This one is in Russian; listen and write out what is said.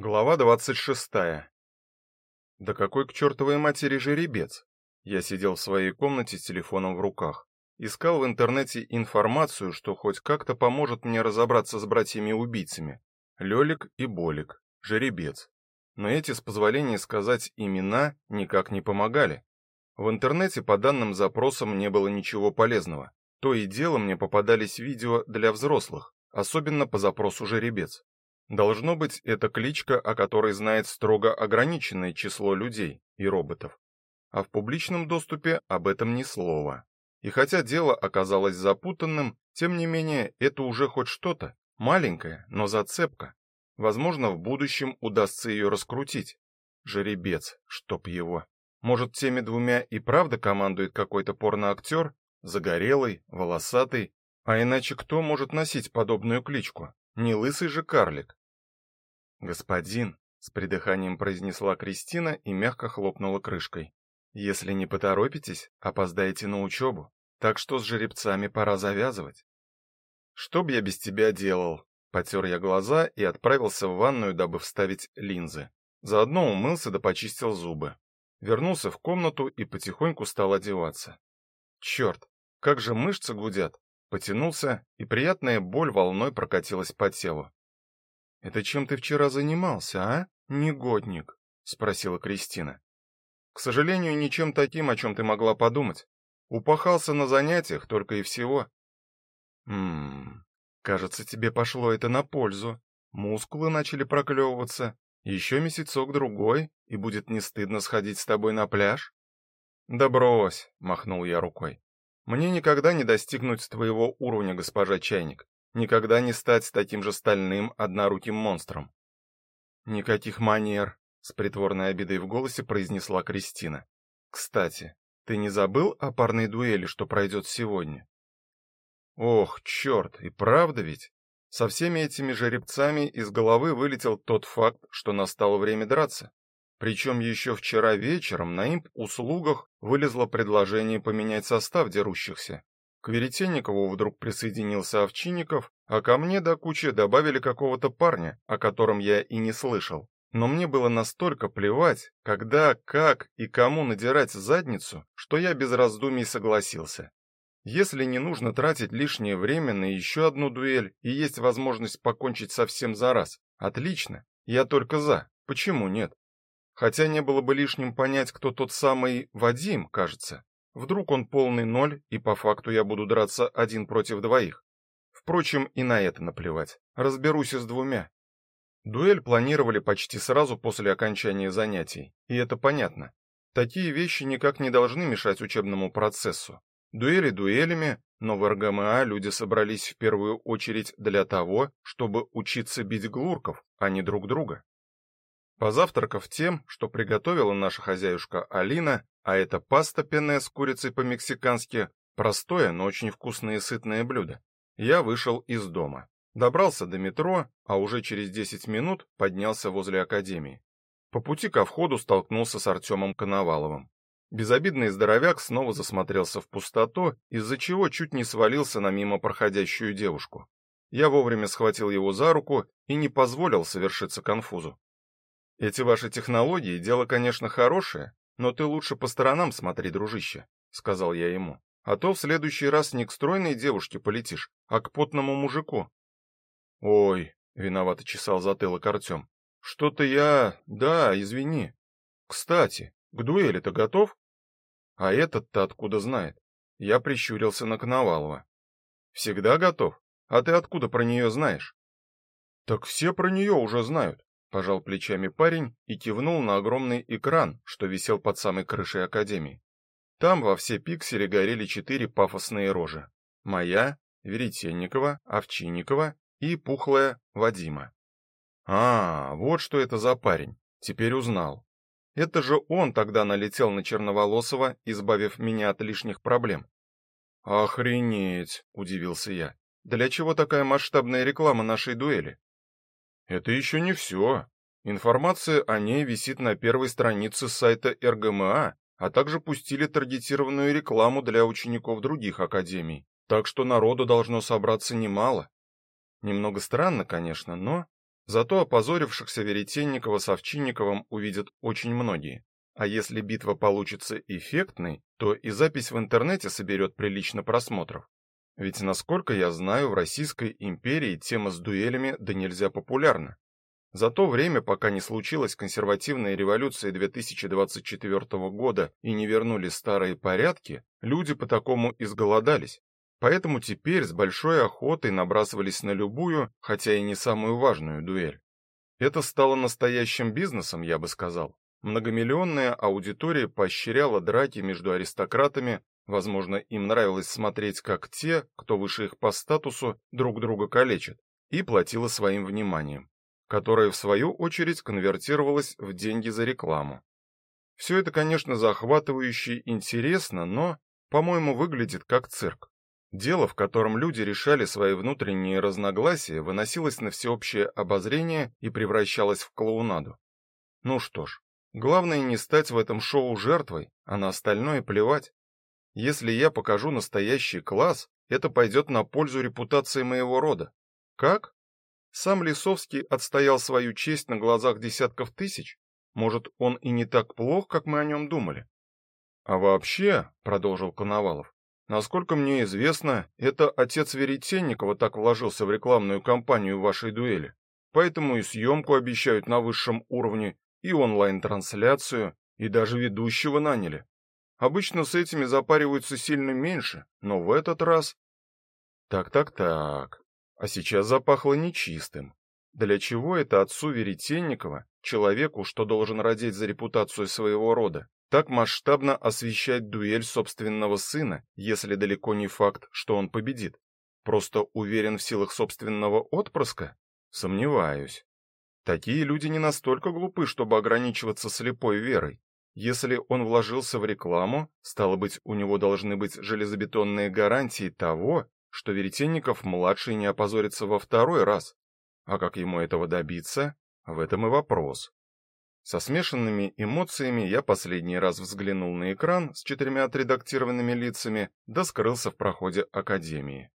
Глава 26. Да какой к чертовой матери жеребец? Я сидел в своей комнате с телефоном в руках, искал в интернете информацию, что хоть как-то поможет мне разобраться с братьями-убийцами. Лёлик и Болик, жеребец. Но эти, с позволения сказать, имена никак не помогали. В интернете по данным запросам не было ничего полезного. То и дело мне попадались видео для взрослых, особенно по запросу жеребец. Должно быть, это кличка, о которой знает строго ограниченное число людей и роботов. А в публичном доступе об этом ни слова. И хотя дело оказалось запутанным, тем не менее, это уже хоть что-то, маленькая, но зацепка. Возможно, в будущем удастся ее раскрутить. Жеребец, чтоб его. Может, теми двумя и правда командует какой-то порноактер, загорелый, волосатый, а иначе кто может носить подобную кличку? Не лысый же карлик. Господин, с придыханием произнесла Кристина и мягко хлопнула крышкой. Если не поторопитесь, опоздаете на учебу, так что с жеребцами пора завязывать. Что б я без тебя делал? Потер я глаза и отправился в ванную, дабы вставить линзы. Заодно умылся да почистил зубы. Вернулся в комнату и потихоньку стал одеваться. Черт, как же мышцы гудят. Потянулся, и приятная боль волной прокатилась по телу. Это чем ты вчера занимался, а, негодник? спросила Кристина. К сожалению, ничем таким, о чем ты могла подумать. Упахался на занятиях только и всего. Хмм. Кажется, тебе пошло это на пользу. Мускулы начали проклевываться. Еще месяцок другой, и будет не стыдно сходить с тобой на пляж. Да махнул я рукой. Мне никогда не достигнуть твоего уровня, госпожа Чайник никогда не стать таким же стальным одноруким монстром. Никаких манер, с притворной обидой в голосе произнесла Кристина. Кстати, ты не забыл о парной дуэли, что пройдет сегодня? Ох, черт, и правда ведь? Со всеми этими жеребцами из головы вылетел тот факт, что настало время драться. Причем еще вчера вечером на имп услугах вылезло предложение поменять состав дерущихся. К Веретенникову вдруг присоединился Овчинников, а ко мне до кучи добавили какого-то парня, о котором я и не слышал. Но мне было настолько плевать, когда, как и кому надирать задницу, что я без раздумий согласился. Если не нужно тратить лишнее время на еще одну дуэль и есть возможность покончить со всем за раз, отлично. Я только за. Почему нет? Хотя не было бы лишним понять, кто тот самый Вадим, кажется. Вдруг он полный ноль, и по факту я буду драться один против двоих. Впрочем, и на это наплевать. Разберусь и с двумя. Дуэль планировали почти сразу после окончания занятий, и это понятно. Такие вещи никак не должны мешать учебному процессу. Дуэли дуэлями, но в РГМА люди собрались в первую очередь для того, чтобы учиться бить глурков, а не друг друга. Позавтракав тем, что приготовила наша хозяюшка Алина, а это паста пенная с курицей по-мексикански, простое, но очень вкусное и сытное блюдо, я вышел из дома. Добрался до метро, а уже через 10 минут поднялся возле академии. По пути ко входу столкнулся с Артемом Коноваловым. Безобидный здоровяк снова засмотрелся в пустоту, из-за чего чуть не свалился на мимо проходящую девушку. Я вовремя схватил его за руку и не позволил совершиться конфузу. Эти ваши технологии дело, конечно, хорошее, но ты лучше по сторонам смотри, дружище, сказал я ему. А то в следующий раз не к стройной девушке полетишь, а к потному мужику. Ой, виновато чесал затылок Артем. Что-то я, да, извини. Кстати, к дуэли-то готов? А этот-то откуда знает? Я прищурился на Коновалова. Всегда готов. А ты откуда про нее знаешь? Так все про нее уже знают пожал плечами парень и кивнул на огромный экран, что висел под самой крышей академии. Там во все пиксели горели четыре пафосные рожи: моя, Веретенникова, Овчинникова и пухлая Вадима. А, вот что это за парень. Теперь узнал. Это же он тогда налетел на Черноволосова, избавив меня от лишних проблем. Охренеть, удивился я. Для чего такая масштабная реклама нашей дуэли? Это еще не все. Информация о ней висит на первой странице сайта РГМА, а также пустили таргетированную рекламу для учеников других академий. Так что народу должно собраться немало. Немного странно, конечно, но Зато опозорившихся Веретенникова с Овчинниковым увидят очень многие. А если битва получится эффектной, то и запись в интернете соберет прилично просмотров. Ведь, насколько я знаю, в Российской империи тема с дуэлями да нельзя популярна. За то время, пока не случилась консервативная революция 2024 года и не вернули старые порядки, люди по такому изголодались. Поэтому теперь с большой охотой набрасывались на любую, хотя и не самую важную дуэль. Это стало настоящим бизнесом, я бы сказал. Многомиллионная аудитория поощряла драки между аристократами, возможно, им нравилось смотреть, как те, кто выше их по статусу, друг друга калечат, и платила своим вниманием, которое в свою очередь конвертировалось в деньги за рекламу. Все это, конечно, захватывающе интересно, но, по-моему, выглядит как цирк. Дело, в котором люди решали свои внутренние разногласия, выносилось на всеобщее обозрение и превращалось в клоунаду. Ну что ж, главное не стать в этом шоу жертвой, а на остальное плевать. Если я покажу настоящий класс, это пойдет на пользу репутации моего рода. Как? Сам Лисовский отстоял свою честь на глазах десятков тысяч. Может, он и не так плох, как мы о нем думали. А вообще, продолжил Коновалов, Насколько мне известно, это отец Веретенникова так вложился в рекламную кампанию вашей дуэли. Поэтому и съемку обещают на высшем уровне, и онлайн-трансляцию, и даже ведущего наняли. Обычно с этими запариваются сильно меньше, но в этот раз Так-так-так. А сейчас запахло нечистым. Для чего это отцу Веретенникова, человеку, что должен родить за репутацию своего рода, так масштабно освещать дуэль собственного сына, если далеко не факт, что он победит? Просто уверен в силах собственного отпрыска? Сомневаюсь. Такие люди не настолько глупы, чтобы ограничиваться слепой верой. Если он вложился в рекламу, стало быть, у него должны быть железобетонные гарантии того, что Веретенников младший не опозорится во второй раз. А как ему этого добиться? В этом и вопрос. Со смешанными эмоциями я последний раз взглянул на экран с четырьмя отредактированными лицами, да скрылся в проходе академии.